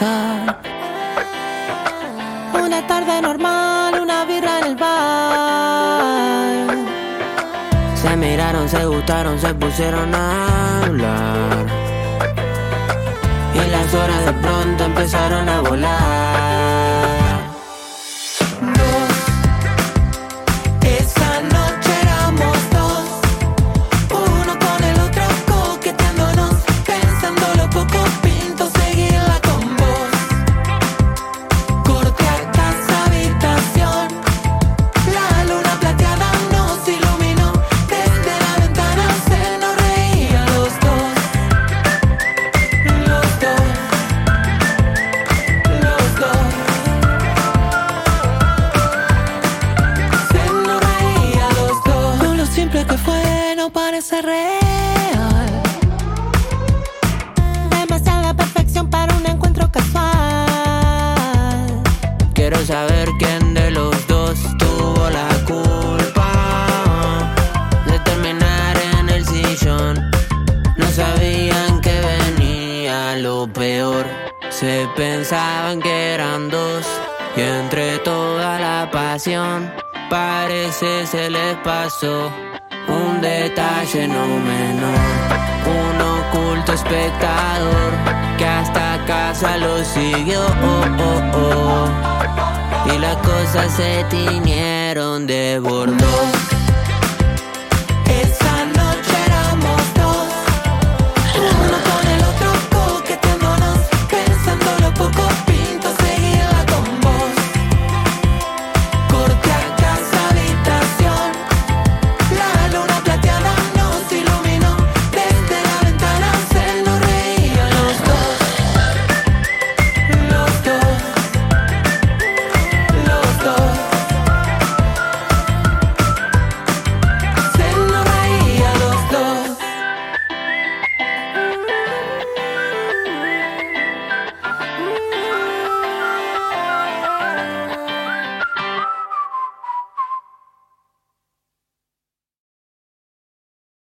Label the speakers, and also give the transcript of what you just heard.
Speaker 1: Una tarde normal, una birra en el bar.
Speaker 2: Se miraron, se gustaron, se pusieron a hablar. Y las horas de pronto empezaron a volar.
Speaker 1: Simple que fue, no parece real. Demasiada perfección para un encuentro casual.
Speaker 2: Quiero saber quién de los dos tuvo la culpa de terminar en el sillón. No sabían que venía lo peor. Se pensaban que eran dos. Y entre toda la pasión, parece se les pasó un detalle no menor. Un oculto espectador que hasta casa lo siguió. oh, oh, oh. Y las cosas se tiñeron de bordeaux.